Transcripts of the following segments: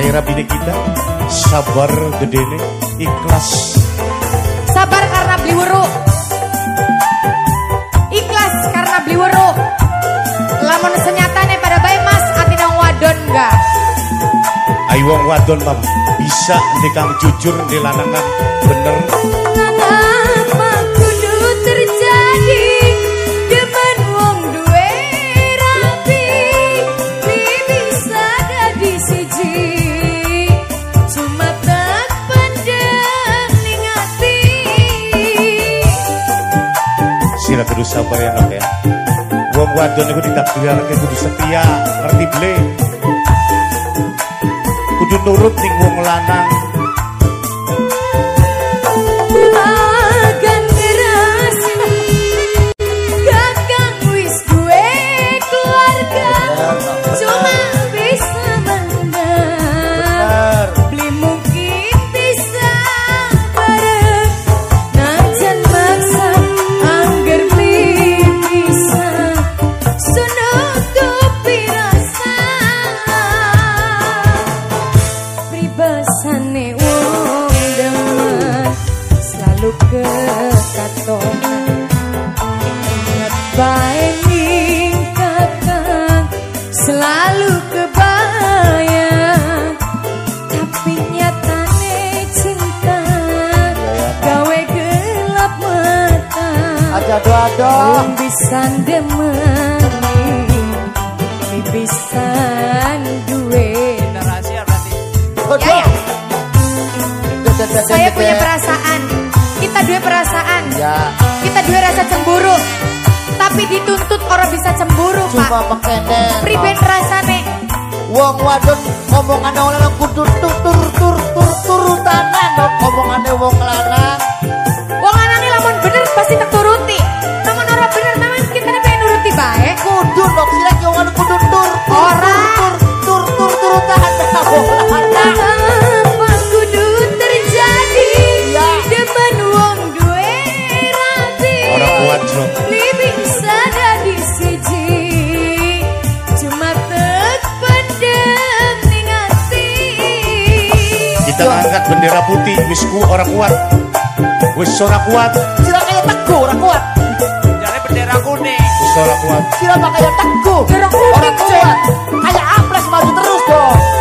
Akhirnya bini kita sabar gedene ikhlas. Sabar karena beli weru. Ikhlas karena beli weru. Lamun senyatane pada bayi mas atina wadon enggak. Ayo wong wadon mam bisa dikang jujur dilanangkan bener. Nana. kudu sabar ya nok ya? Wong wadon iku ditakdirake kudu setia ngerti beli? Kudu nurut ning wong lanang. ora kuat. Wis ora kuat. Sira kaya teguh ora kuat. Jare bendera kuning. Wis ora kuat. Sira kaya teguh. Ora kuat. Kaya amplas maju terus dong.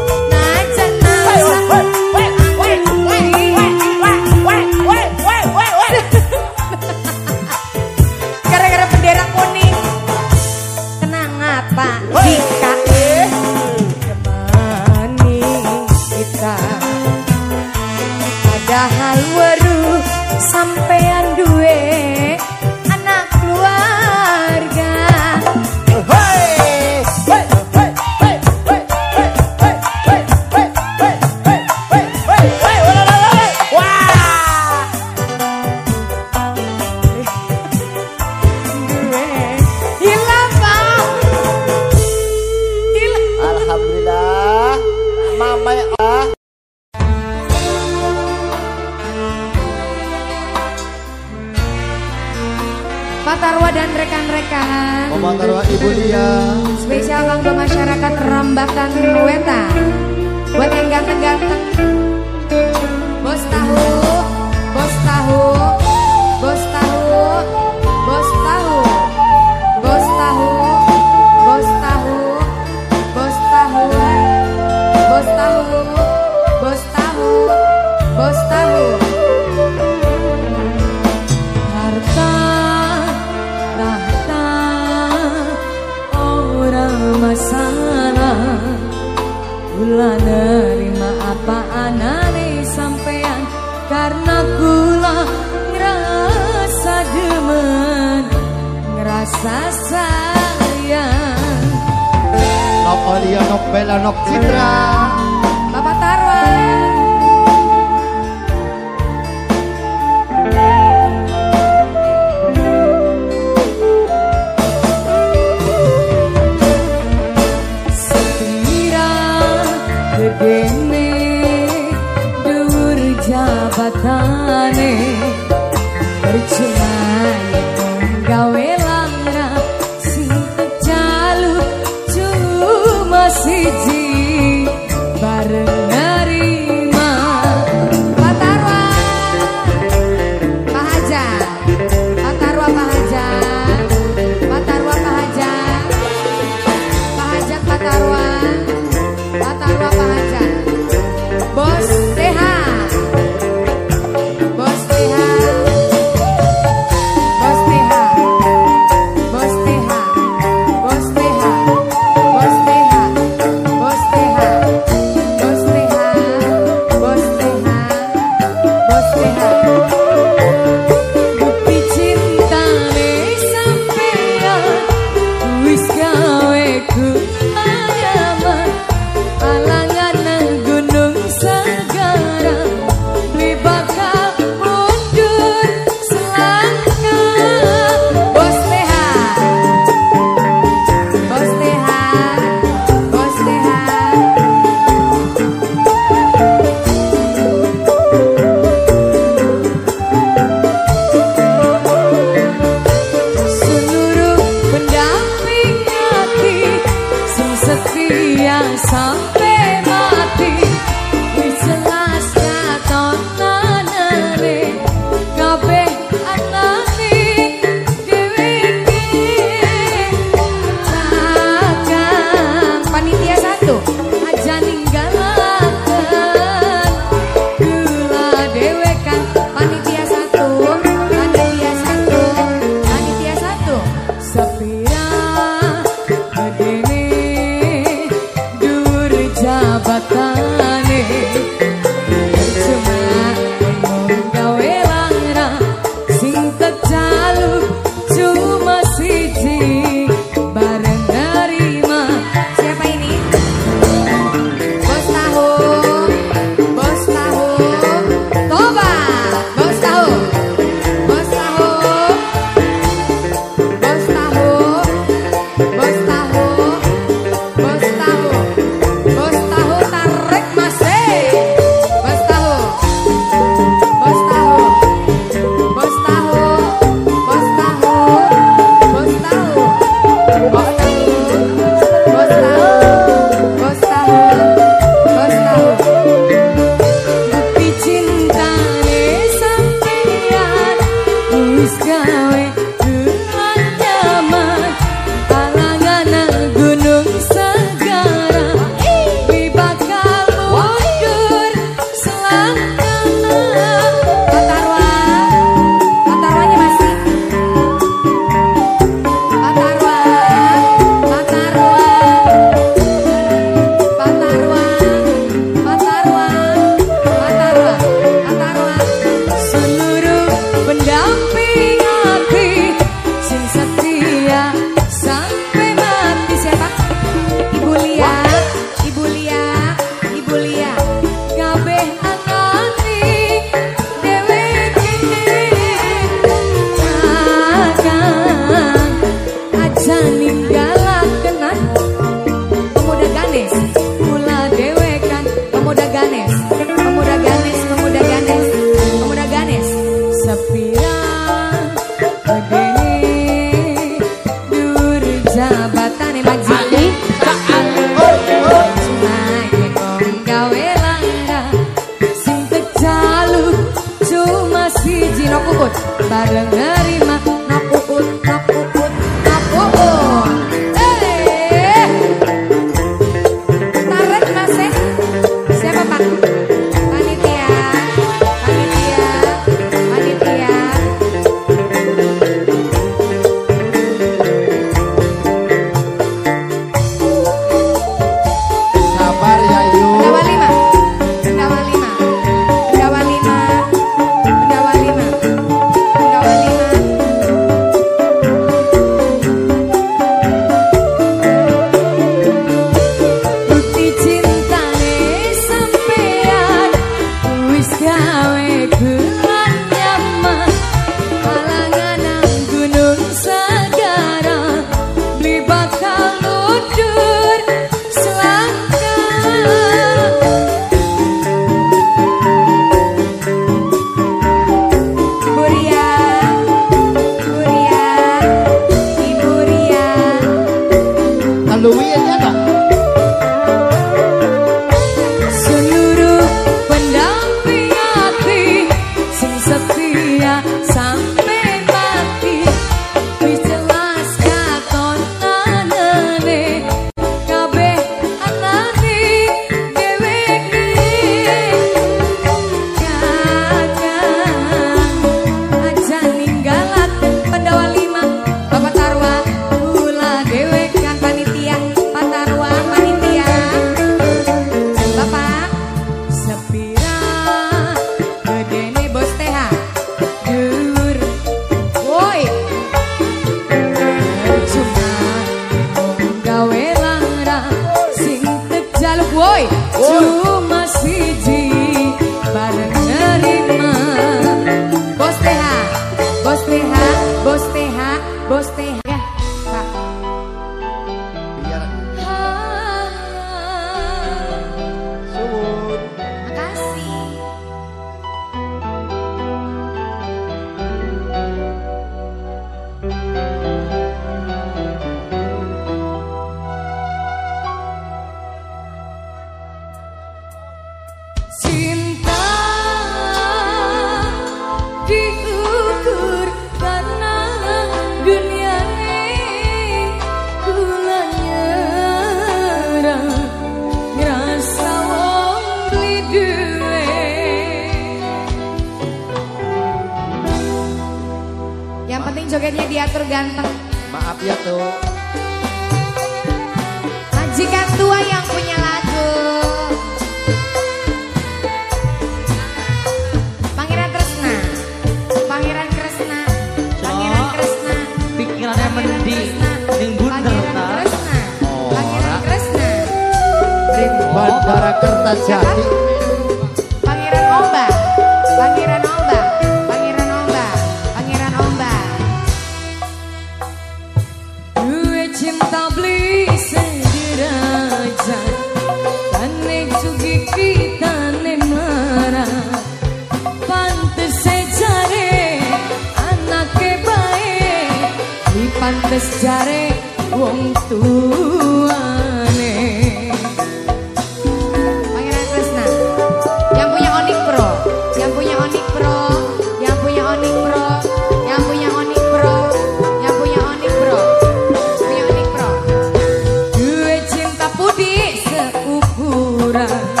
Madura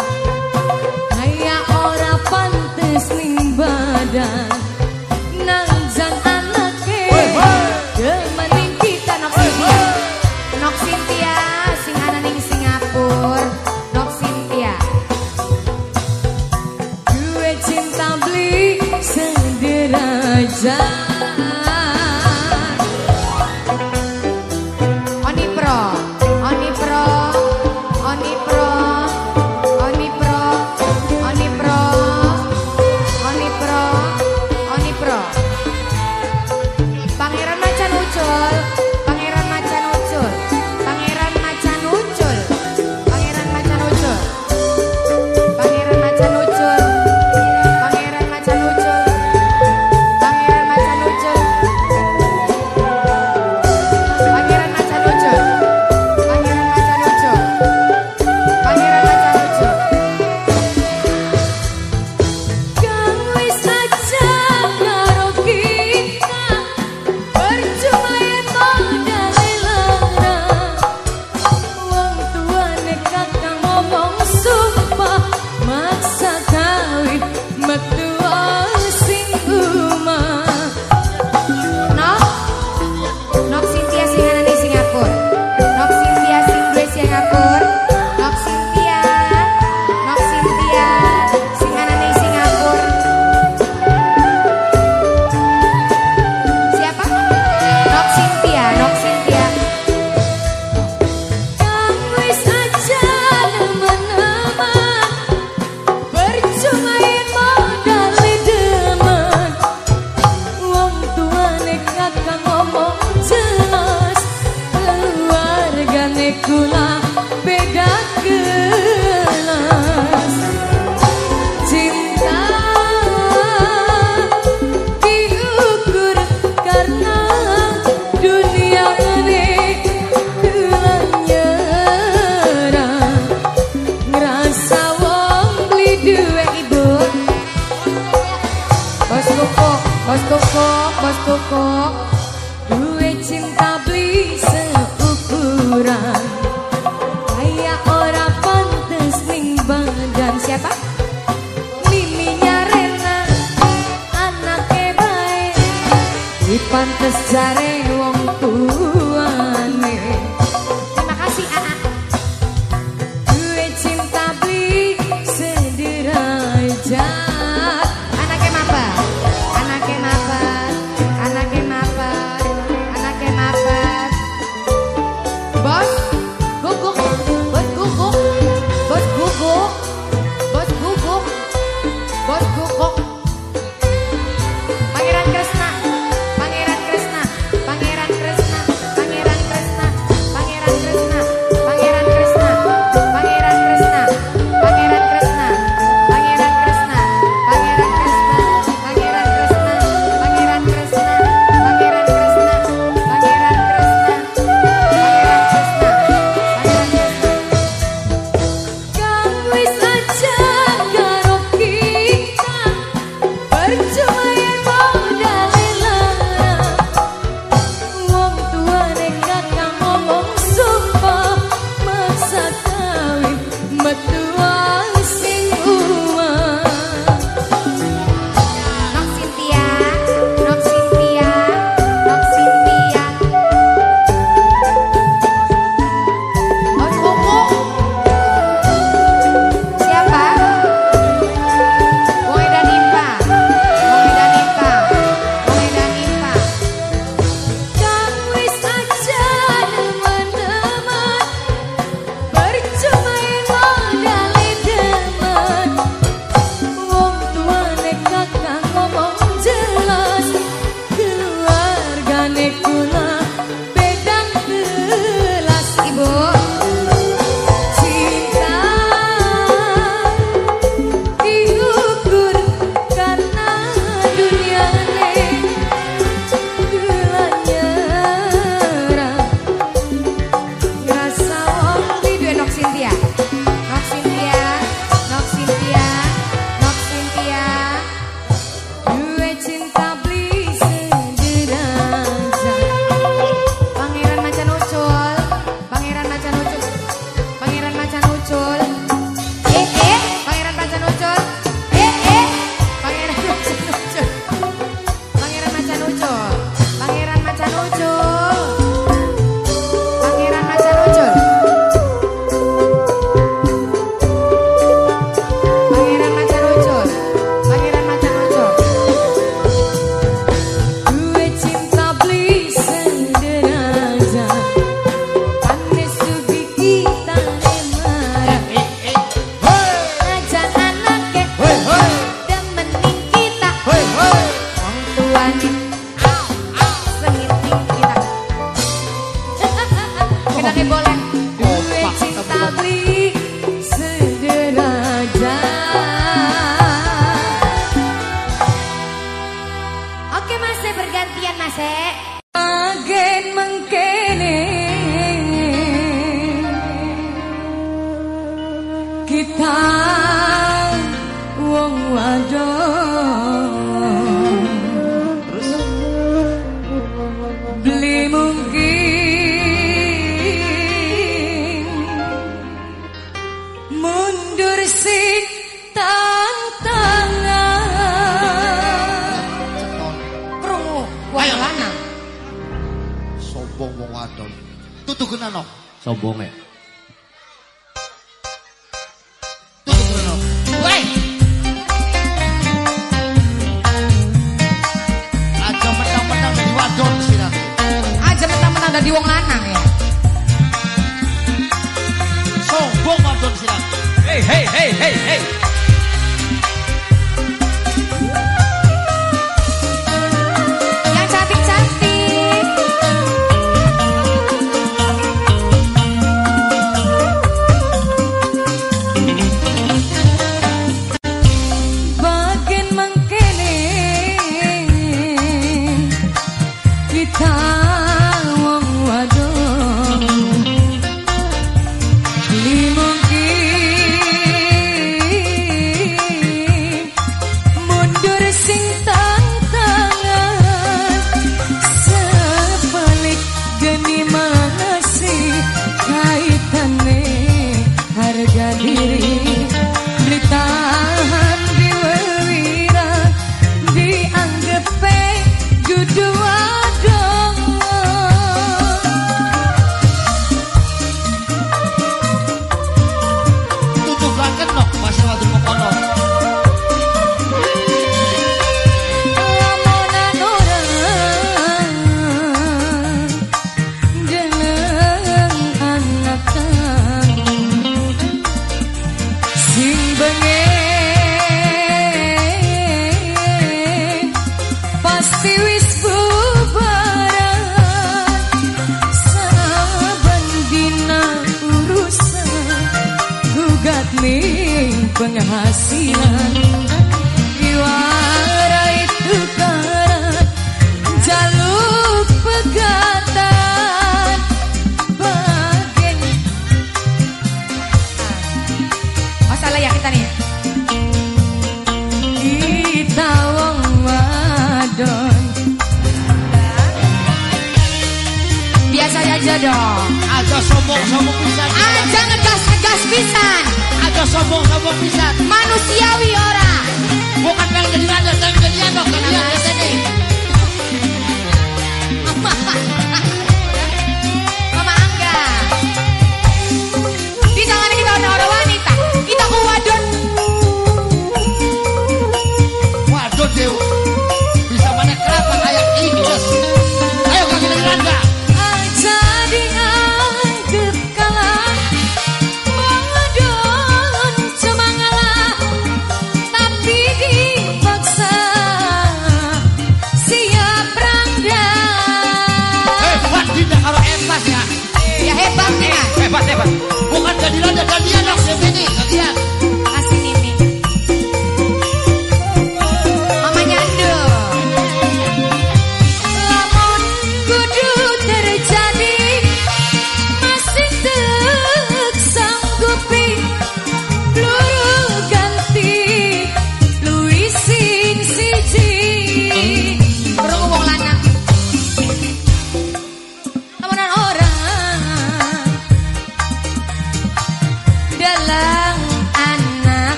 penghasilan.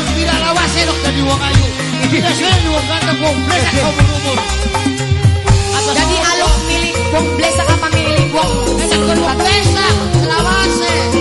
Los Miralawaseros dari Wong Ayu. Biasanya Wong Ganteng, Wong umur. Jadi alok milik Wong apa milik Wong? Wong Selawase.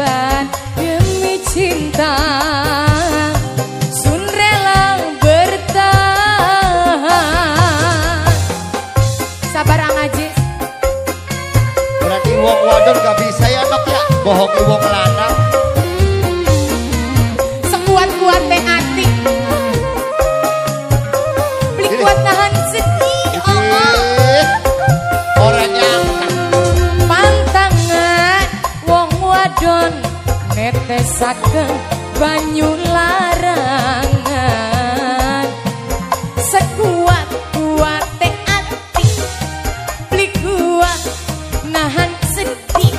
berkorban demi cinta. Sun rela bertahan. Sabar angaji, Berarti wong wadon gak bisa ya nok ya? Bohongi wong lah saken banyu larangan. Sekuat kuat kuate ati kuat nahan sedih.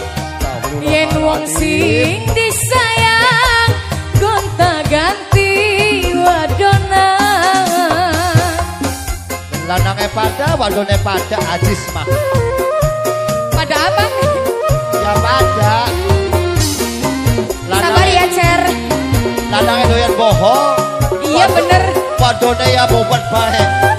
Yen wong sing disayang gonta ganti wadona. Lanangnya pada wadone pada ajis mah pada apa? Ya pada. Tandangnya doyan bohong. Iya bener. Padone ya bobot baik.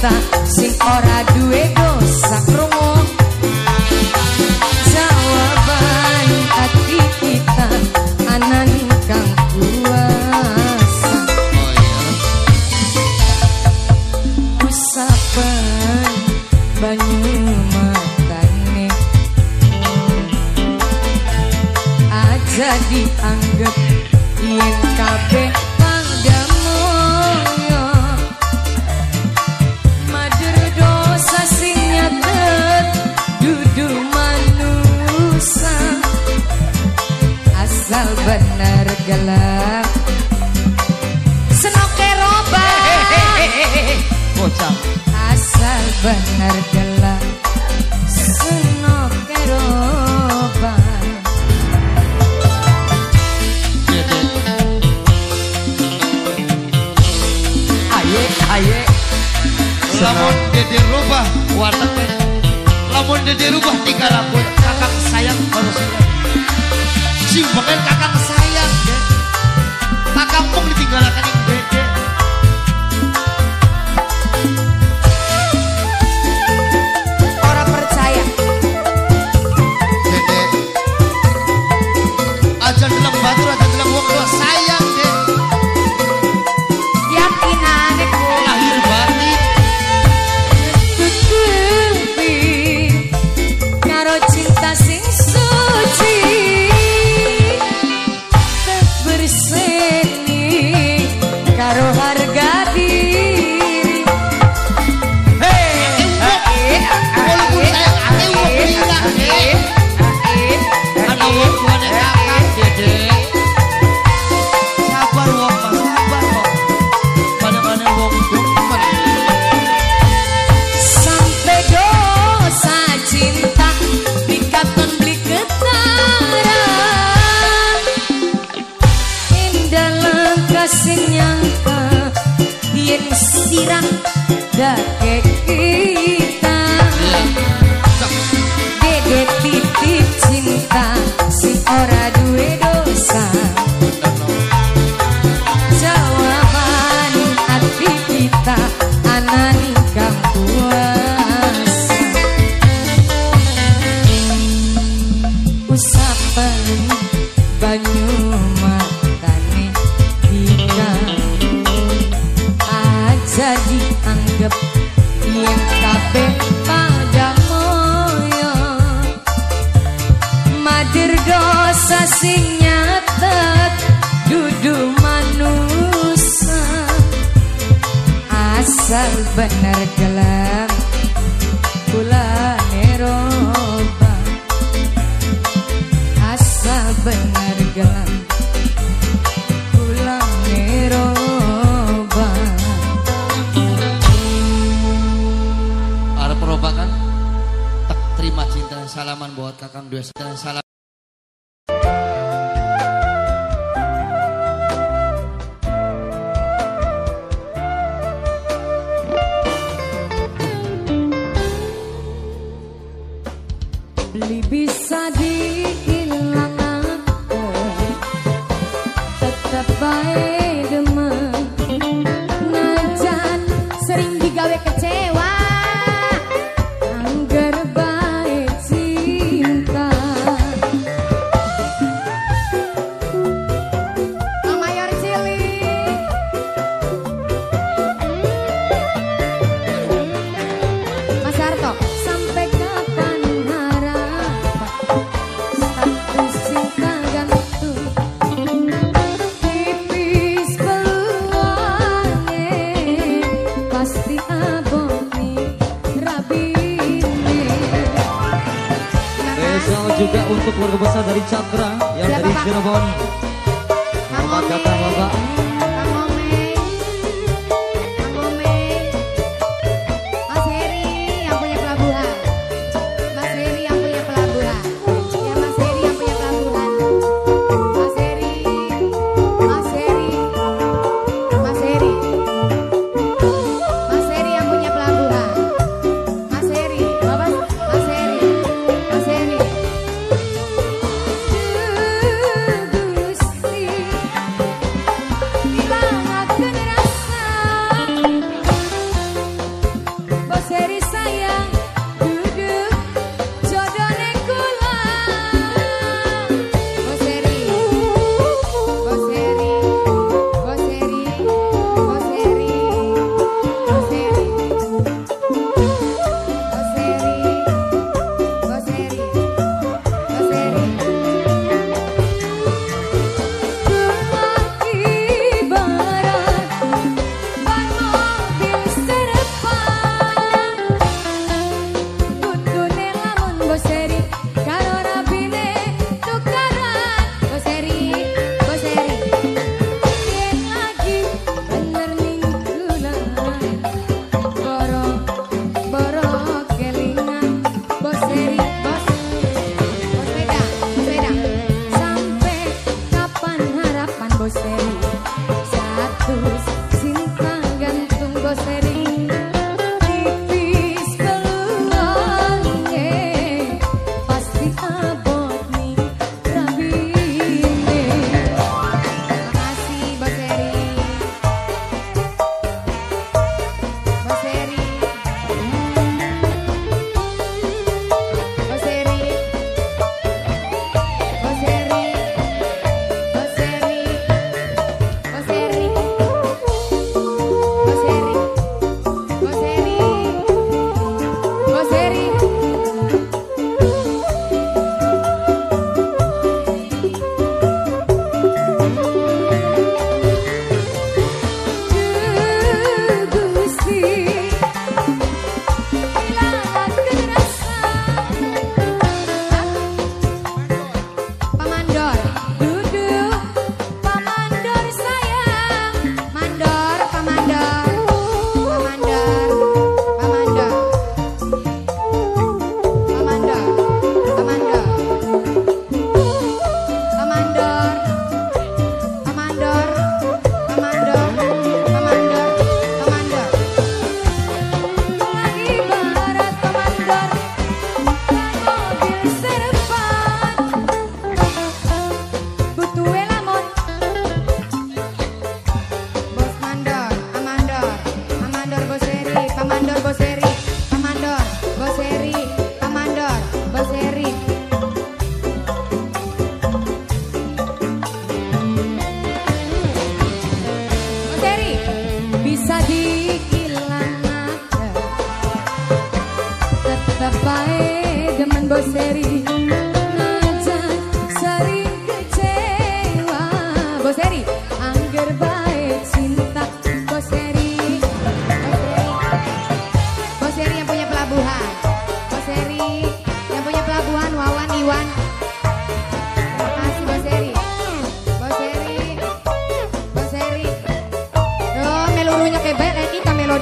Cinta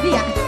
对呀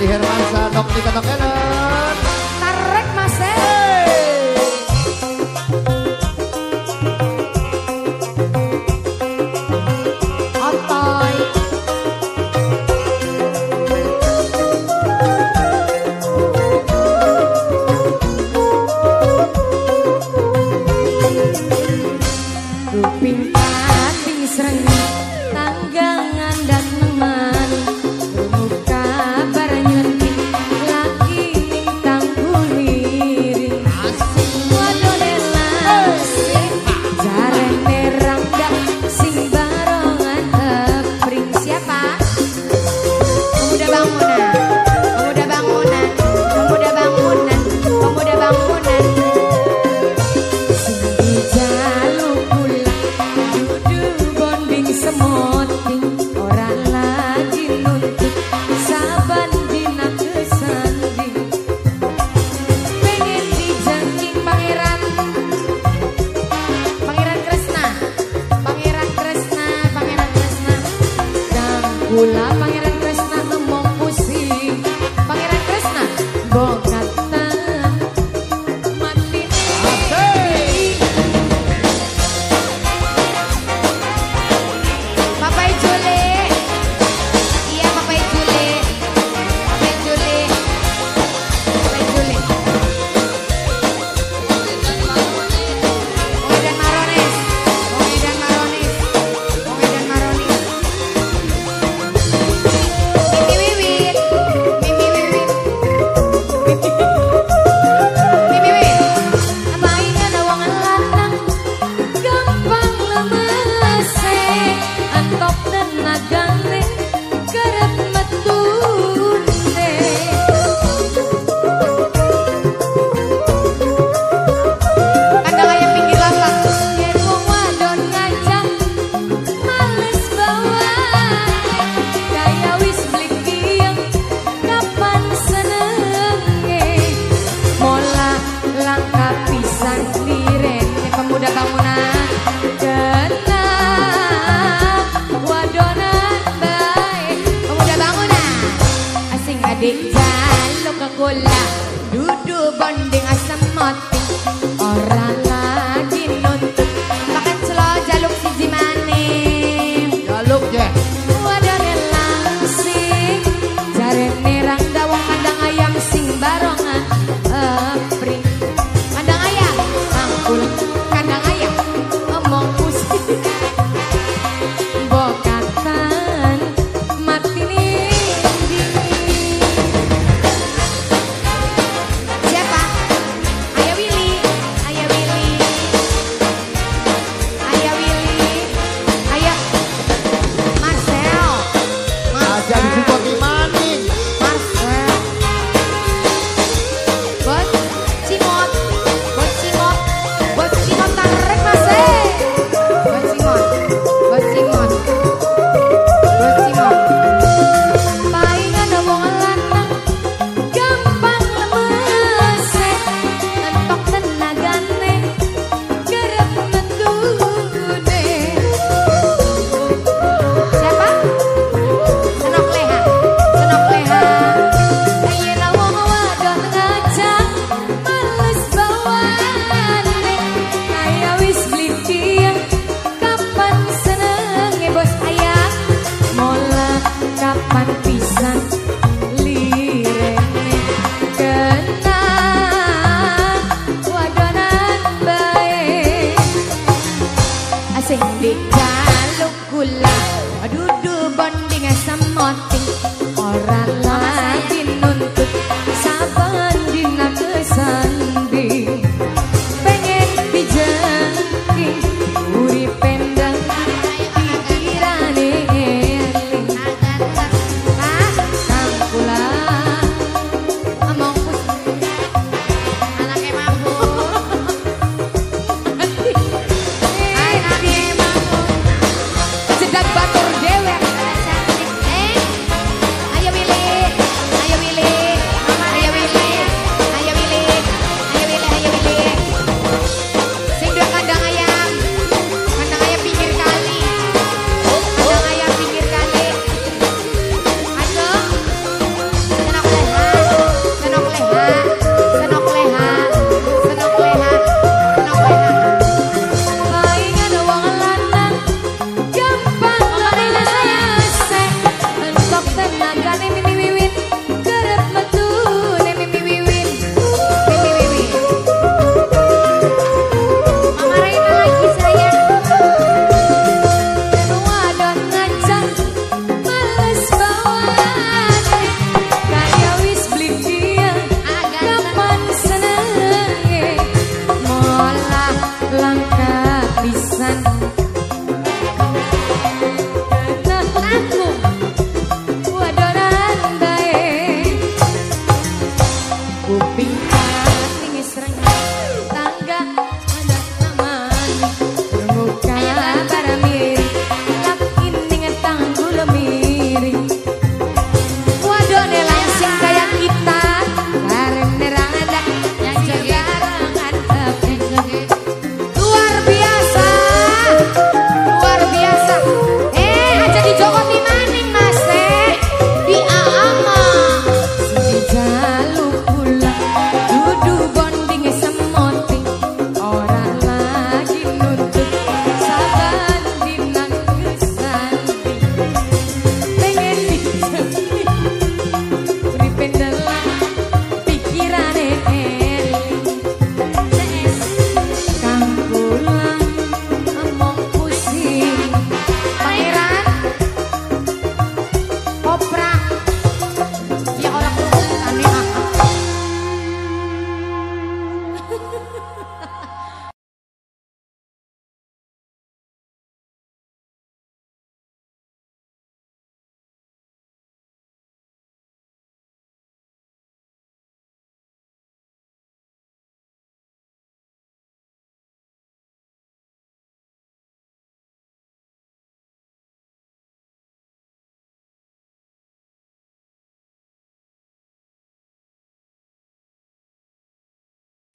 Ali Hermansa, Nok Nika Nok Ellen.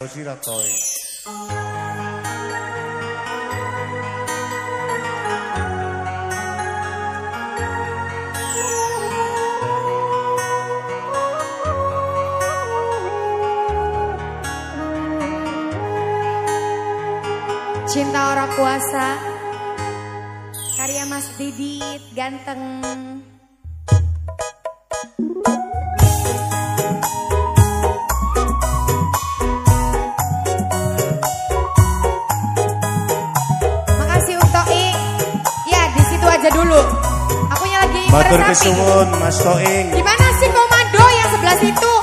Sira toy. Cinta orang kuasa Karya Mas Didit Ganteng Matur kesuwun Mas Toing. Gimana sih komando yang sebelah situ?